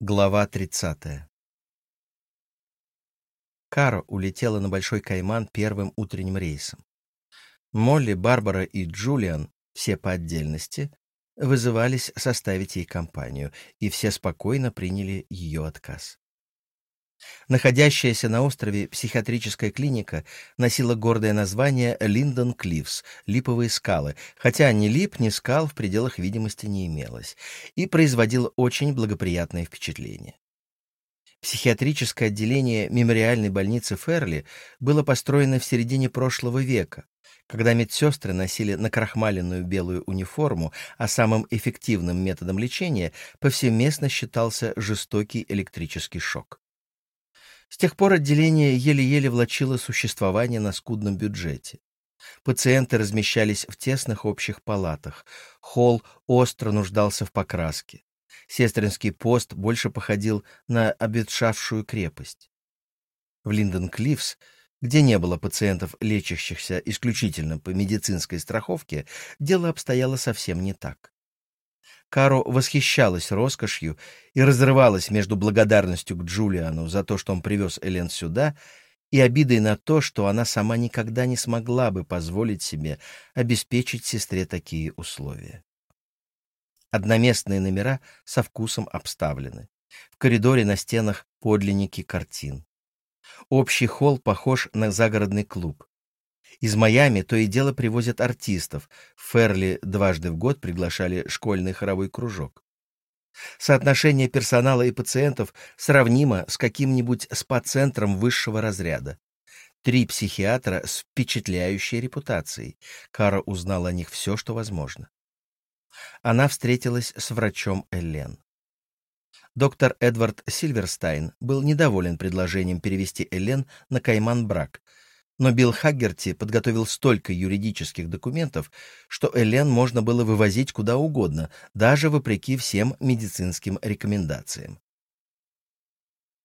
Глава 30. Каро улетела на Большой Кайман первым утренним рейсом. Молли, Барбара и Джулиан, все по отдельности, вызывались составить ей компанию, и все спокойно приняли ее отказ. Находящаяся на острове психиатрическая клиника носила гордое название Линдон Клиффс — Липовые скалы, хотя ни лип, ни скал в пределах видимости не имелось, и производила очень благоприятное впечатление. Психиатрическое отделение мемориальной больницы Ферли было построено в середине прошлого века, когда медсестры носили накрахмаленную белую униформу, а самым эффективным методом лечения повсеместно считался жестокий электрический шок. С тех пор отделение еле-еле влачило существование на скудном бюджете. Пациенты размещались в тесных общих палатах. Холл остро нуждался в покраске. Сестринский пост больше походил на обветшавшую крепость. В Линден-Клиффс, где не было пациентов, лечащихся исключительно по медицинской страховке, дело обстояло совсем не так. Каро восхищалась роскошью и разрывалась между благодарностью к Джулиану за то, что он привез Элен сюда, и обидой на то, что она сама никогда не смогла бы позволить себе обеспечить сестре такие условия. Одноместные номера со вкусом обставлены. В коридоре на стенах подлинники картин. Общий холл похож на загородный клуб. Из Майами то и дело привозят артистов. В Ферли дважды в год приглашали школьный хоровой кружок. Соотношение персонала и пациентов сравнимо с каким-нибудь спа-центром высшего разряда. Три психиатра с впечатляющей репутацией. Кара узнала о них все, что возможно. Она встретилась с врачом Эллен. Доктор Эдвард Сильверстайн был недоволен предложением перевести Эллен на Кайман-Брак, но Билл Хаггерти подготовил столько юридических документов, что Элен можно было вывозить куда угодно, даже вопреки всем медицинским рекомендациям.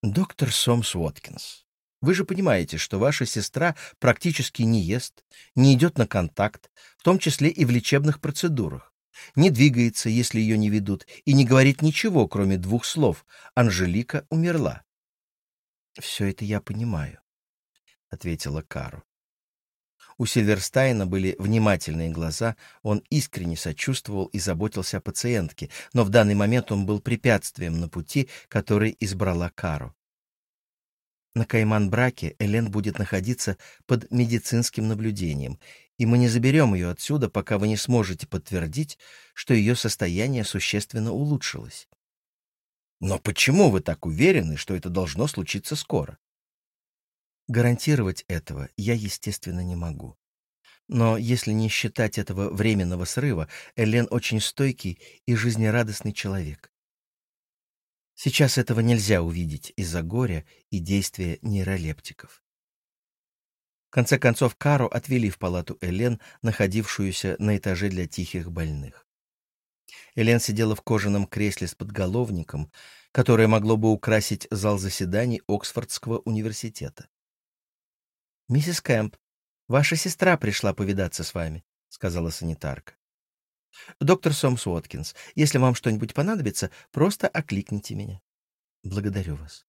«Доктор Сомс Уоткинс, вы же понимаете, что ваша сестра практически не ест, не идет на контакт, в том числе и в лечебных процедурах, не двигается, если ее не ведут, и не говорит ничего, кроме двух слов «Анжелика умерла». Все это я понимаю ответила Кару. У Сильверстайна были внимательные глаза, он искренне сочувствовал и заботился о пациентке, но в данный момент он был препятствием на пути, который избрала Кару. На Кайман-Браке Элен будет находиться под медицинским наблюдением, и мы не заберем ее отсюда, пока вы не сможете подтвердить, что ее состояние существенно улучшилось. Но почему вы так уверены, что это должно случиться скоро? Гарантировать этого я, естественно, не могу. Но если не считать этого временного срыва, Элен очень стойкий и жизнерадостный человек. Сейчас этого нельзя увидеть из-за горя и действия нейролептиков. В конце концов, Кару отвели в палату Элен, находившуюся на этаже для тихих больных. Элен сидела в кожаном кресле с подголовником, которое могло бы украсить зал заседаний Оксфордского университета. «Миссис Кэмп, ваша сестра пришла повидаться с вами», — сказала санитарка. «Доктор Сомс Уоткинс, если вам что-нибудь понадобится, просто окликните меня. Благодарю вас».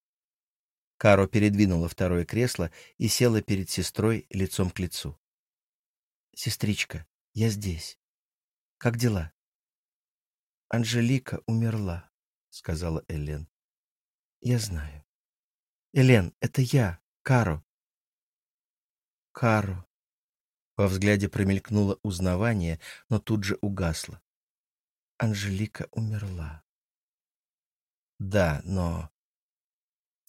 Каро передвинула второе кресло и села перед сестрой лицом к лицу. «Сестричка, я здесь. Как дела?» «Анжелика умерла», — сказала Элен. «Я знаю». «Элен, это я, Каро. Кару. Во взгляде промелькнуло узнавание, но тут же угасло. Анжелика умерла. Да, но...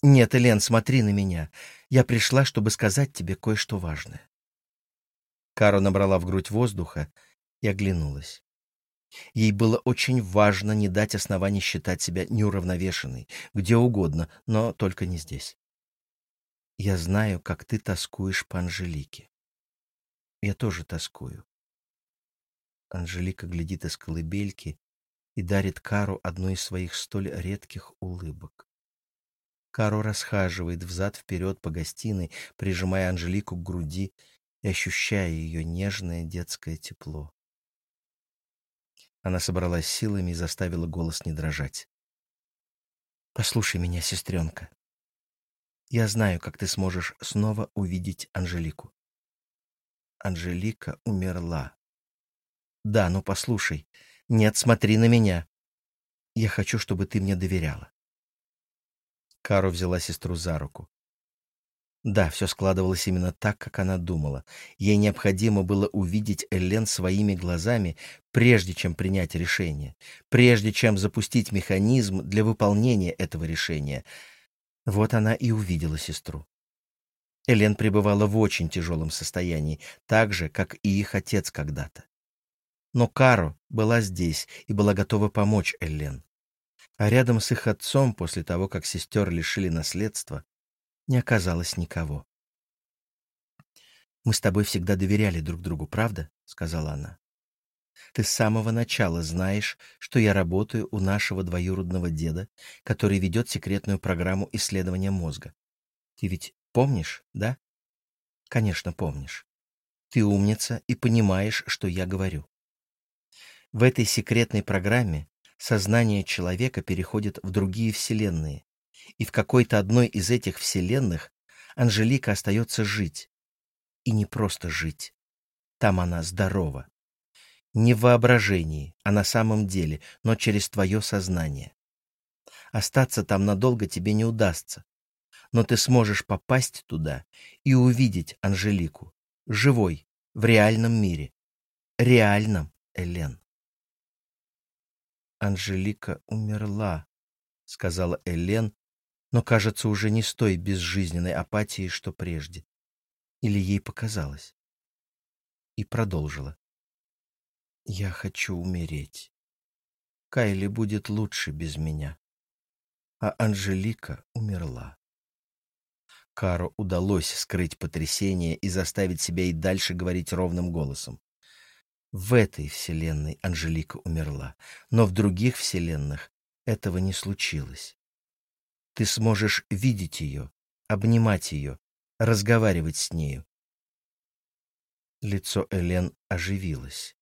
Нет, Элен, смотри на меня. Я пришла, чтобы сказать тебе кое-что важное. Каро набрала в грудь воздуха и оглянулась. Ей было очень важно не дать оснований считать себя неуравновешенной, где угодно, но только не здесь. Я знаю, как ты тоскуешь по Анжелике. Я тоже тоскую. Анжелика глядит из колыбельки и дарит Кару одну из своих столь редких улыбок. Каро расхаживает взад-вперед по гостиной, прижимая Анжелику к груди и ощущая ее нежное детское тепло. Она собралась силами и заставила голос не дрожать. Послушай меня, сестренка. Я знаю, как ты сможешь снова увидеть Анжелику. Анжелика умерла. Да, ну послушай. Нет, смотри на меня. Я хочу, чтобы ты мне доверяла. Каро взяла сестру за руку. Да, все складывалось именно так, как она думала. Ей необходимо было увидеть Элен своими глазами, прежде чем принять решение, прежде чем запустить механизм для выполнения этого решения. Вот она и увидела сестру. Элен пребывала в очень тяжелом состоянии, так же, как и их отец когда-то. Но Каро была здесь и была готова помочь Элен. А рядом с их отцом, после того, как сестер лишили наследства, не оказалось никого. «Мы с тобой всегда доверяли друг другу, правда?» — сказала она. «Ты с самого начала знаешь, что я работаю у нашего двоюродного деда, который ведет секретную программу исследования мозга. Ты ведь помнишь, да? Конечно, помнишь. Ты умница и понимаешь, что я говорю. В этой секретной программе сознание человека переходит в другие вселенные, и в какой-то одной из этих вселенных Анжелика остается жить. И не просто жить. Там она здорова. Не в воображении, а на самом деле, но через твое сознание. Остаться там надолго тебе не удастся. Но ты сможешь попасть туда и увидеть Анжелику, живой, в реальном мире. Реальном, Элен. Анжелика умерла, — сказала Элен, но, кажется, уже не с той безжизненной апатией, что прежде. Или ей показалось. И продолжила. «Я хочу умереть. Кайли будет лучше без меня. А Анжелика умерла». Каро удалось скрыть потрясение и заставить себя и дальше говорить ровным голосом. В этой вселенной Анжелика умерла, но в других вселенных этого не случилось. Ты сможешь видеть ее, обнимать ее, разговаривать с нею. Лицо Элен оживилось.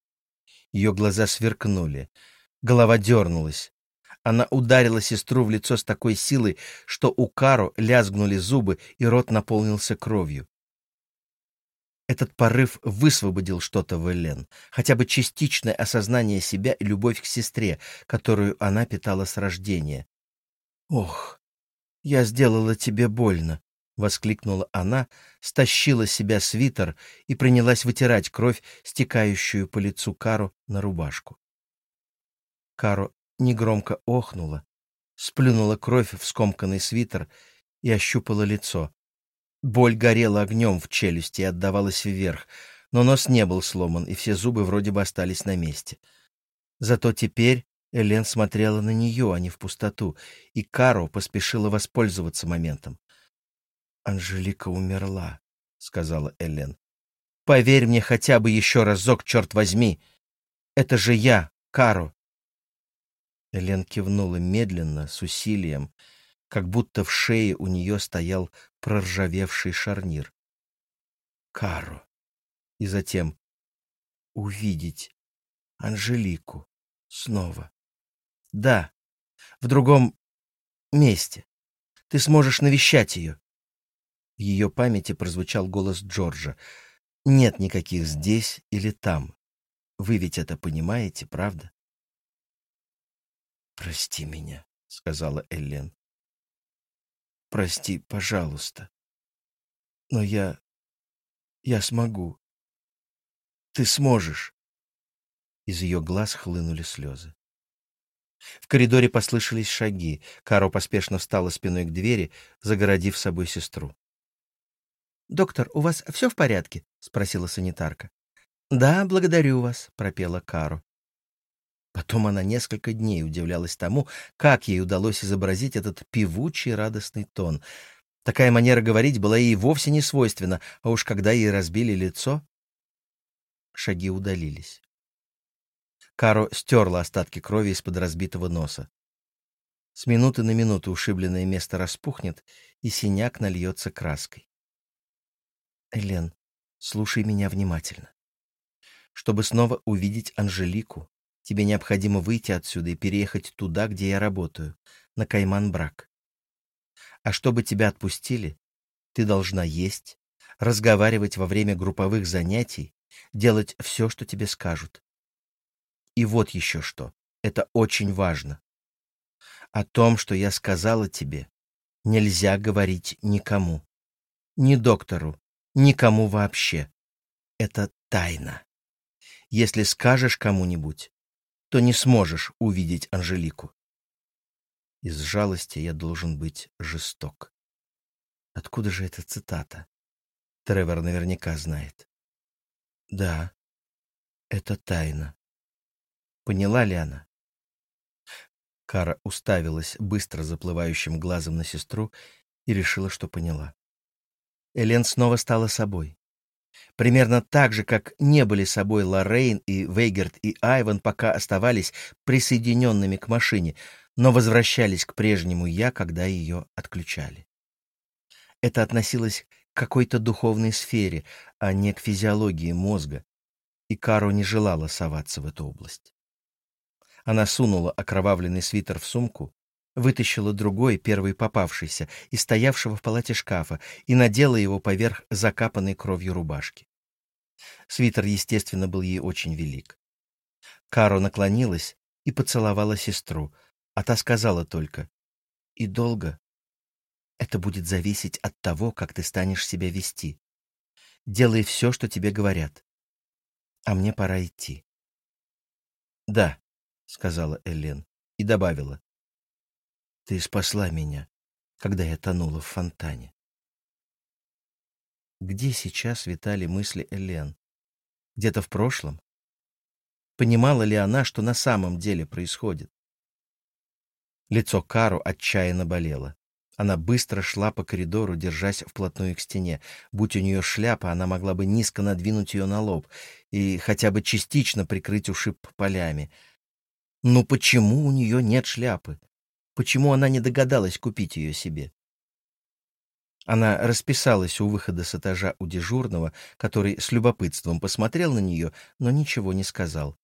Ее глаза сверкнули, голова дернулась. Она ударила сестру в лицо с такой силой, что у Каро лязгнули зубы, и рот наполнился кровью. Этот порыв высвободил что-то в Элен, хотя бы частичное осознание себя и любовь к сестре, которую она питала с рождения. Ох, «Я сделала тебе больно», — воскликнула она, стащила с себя свитер и принялась вытирать кровь, стекающую по лицу Кару на рубашку. Каро негромко охнула, сплюнула кровь в скомканный свитер и ощупала лицо. Боль горела огнем в челюсти и отдавалась вверх, но нос не был сломан, и все зубы вроде бы остались на месте. Зато теперь Элен смотрела на нее, а не в пустоту, и Каро поспешила воспользоваться моментом. «Анжелика умерла», — сказала Элен. «Поверь мне хотя бы еще разок, черт возьми! Это же я, Каро!» Элен кивнула медленно, с усилием, как будто в шее у нее стоял проржавевший шарнир. «Каро!» И затем «Увидеть Анжелику снова». Да, в другом месте. Ты сможешь навещать ее. Ее памяти прозвучал голос Джорджа. Нет никаких здесь или там. Вы ведь это понимаете, правда? «Прости меня», — сказала Эллен. «Прости, пожалуйста. Но я... я смогу. Ты сможешь». Из ее глаз хлынули слезы. В коридоре послышались шаги. Каро поспешно встала спиной к двери, загородив собой сестру. «Доктор, у вас все в порядке?» — спросила санитарка. «Да, благодарю вас», — пропела Каро. Потом она несколько дней удивлялась тому, как ей удалось изобразить этот певучий радостный тон. Такая манера говорить была ей вовсе не свойственна, а уж когда ей разбили лицо... Шаги удалились. Каро стерла остатки крови из-под разбитого носа. С минуты на минуту ушибленное место распухнет, и синяк нальется краской. Элен, слушай меня внимательно. Чтобы снова увидеть Анжелику, тебе необходимо выйти отсюда и переехать туда, где я работаю, на Кайман-Брак. А чтобы тебя отпустили, ты должна есть, разговаривать во время групповых занятий, делать все, что тебе скажут. И вот еще что. Это очень важно. О том, что я сказала тебе, нельзя говорить никому. Ни доктору, никому вообще. Это тайна. Если скажешь кому-нибудь, то не сможешь увидеть Анжелику. Из жалости я должен быть жесток. Откуда же эта цитата? Тревор наверняка знает. Да, это тайна. Поняла ли она? Кара уставилась быстро заплывающим глазом на сестру и решила, что поняла. Элен снова стала собой. Примерно так же, как не были собой Лоррейн и Вейгерт и Айван, пока оставались присоединенными к машине, но возвращались к прежнему «я», когда ее отключали. Это относилось к какой-то духовной сфере, а не к физиологии мозга, и Каро не желала соваться в эту область. Она сунула окровавленный свитер в сумку, вытащила другой, первый попавшийся, из стоявшего в палате шкафа, и надела его поверх закапанной кровью рубашки. Свитер, естественно, был ей очень велик. Каро наклонилась и поцеловала сестру, а та сказала только «И долго?» Это будет зависеть от того, как ты станешь себя вести. Делай все, что тебе говорят. А мне пора идти. Да, сказала Элен и добавила. Ты спасла меня, когда я тонула в фонтане. Где сейчас витали мысли Элен? Где-то в прошлом? Понимала ли она, что на самом деле происходит? Лицо Кару отчаянно болело. Она быстро шла по коридору, держась вплотную к стене. Будь у нее шляпа, она могла бы низко надвинуть ее на лоб и хотя бы частично прикрыть ушиб полями. Но почему у нее нет шляпы? Почему она не догадалась купить ее себе? Она расписалась у выхода с этажа у дежурного, который с любопытством посмотрел на нее, но ничего не сказал.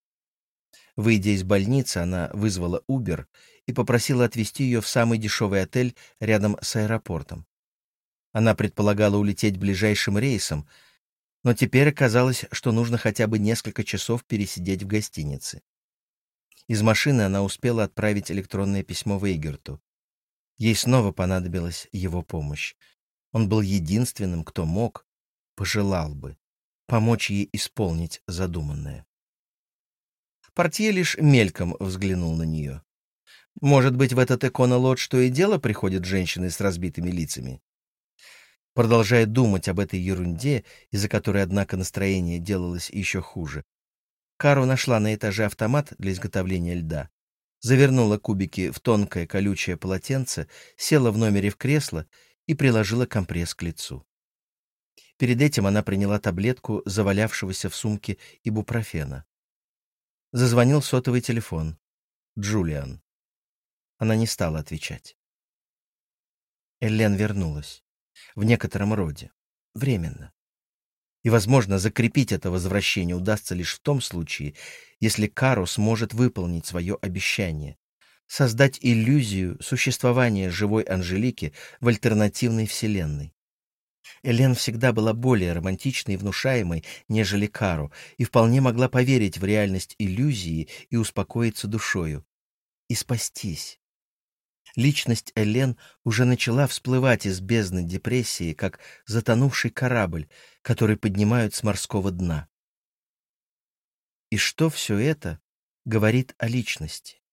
Выйдя из больницы, она вызвала Убер и попросила отвезти ее в самый дешевый отель рядом с аэропортом. Она предполагала улететь ближайшим рейсом, но теперь оказалось, что нужно хотя бы несколько часов пересидеть в гостинице. Из машины она успела отправить электронное письмо Вейгерту. Ей снова понадобилась его помощь. Он был единственным, кто мог, пожелал бы, помочь ей исполнить задуманное. Портье лишь мельком взглянул на нее. Может быть, в этот эконолот что и дело приходят женщины с разбитыми лицами? Продолжая думать об этой ерунде, из-за которой, однако, настроение делалось еще хуже, Кару нашла на этаже автомат для изготовления льда, завернула кубики в тонкое колючее полотенце, села в номере в кресло и приложила компресс к лицу. Перед этим она приняла таблетку завалявшегося в сумке ибупрофена. Зазвонил сотовый телефон. Джулиан. Она не стала отвечать. Эллен вернулась. В некотором роде. Временно. И, возможно, закрепить это возвращение удастся лишь в том случае, если Кару сможет выполнить свое обещание — создать иллюзию существования живой Анжелики в альтернативной вселенной. Элен всегда была более романтичной и внушаемой, нежели Кару, и вполне могла поверить в реальность иллюзии и успокоиться душою. И спастись. Личность Элен уже начала всплывать из бездны депрессии, как затонувший корабль, который поднимают с морского дна. И что все это говорит о личности?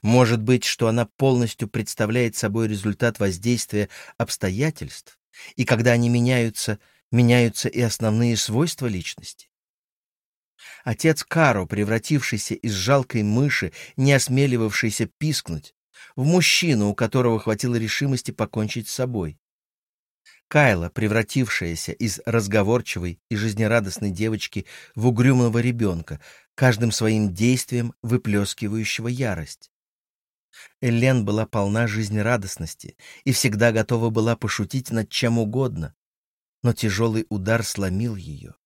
Может быть, что она полностью представляет собой результат воздействия обстоятельств, и когда они меняются, меняются и основные свойства личности? Отец Каро, превратившийся из жалкой мыши, не осмеливавшийся пискнуть, в мужчину, у которого хватило решимости покончить с собой. Кайла, превратившаяся из разговорчивой и жизнерадостной девочки в угрюмого ребенка, каждым своим действием выплескивающего ярость. Элен была полна жизнерадостности и всегда готова была пошутить над чем угодно, но тяжелый удар сломил ее.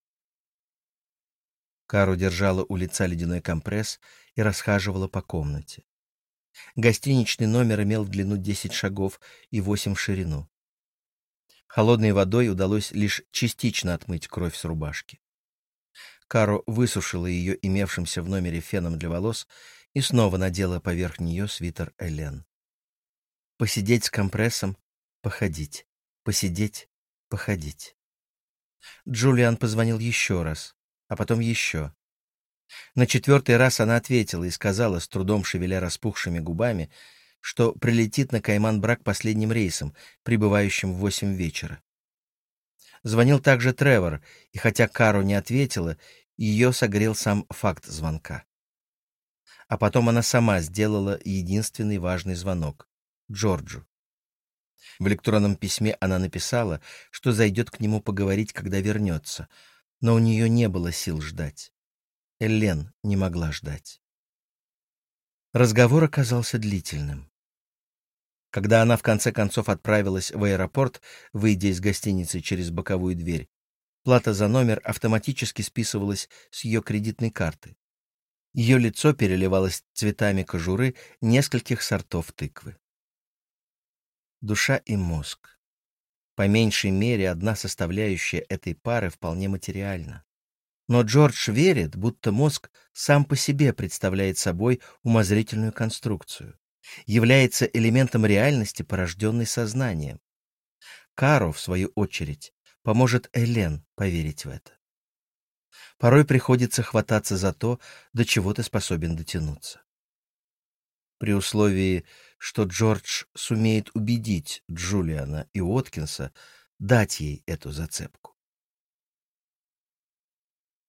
Кару держала у лица ледяной компресс и расхаживала по комнате. Гостиничный номер имел в длину 10 шагов и 8 в ширину. Холодной водой удалось лишь частично отмыть кровь с рубашки. Каро высушила ее имевшимся в номере феном для волос и снова надела поверх нее свитер Элен. Посидеть с компрессом, походить, посидеть, походить. Джулиан позвонил еще раз, а потом еще. На четвертый раз она ответила и сказала, с трудом шевеля распухшими губами, что прилетит на Кайман-Брак последним рейсом, прибывающим в восемь вечера. Звонил также Тревор, и хотя Кару не ответила, ее согрел сам факт звонка. А потом она сама сделала единственный важный звонок — Джорджу. В электронном письме она написала, что зайдет к нему поговорить, когда вернется, но у нее не было сил ждать. Эллен не могла ждать. Разговор оказался длительным. Когда она в конце концов отправилась в аэропорт, выйдя из гостиницы через боковую дверь, плата за номер автоматически списывалась с ее кредитной карты. Ее лицо переливалось цветами кожуры нескольких сортов тыквы душа и мозг. По меньшей мере, одна составляющая этой пары вполне материальна. Но Джордж верит, будто мозг сам по себе представляет собой умозрительную конструкцию, является элементом реальности, порожденной сознанием. Каро, в свою очередь, поможет Элен поверить в это. Порой приходится хвататься за то, до чего ты способен дотянуться при условии, что Джордж сумеет убедить Джулиана и Уоткинса дать ей эту зацепку.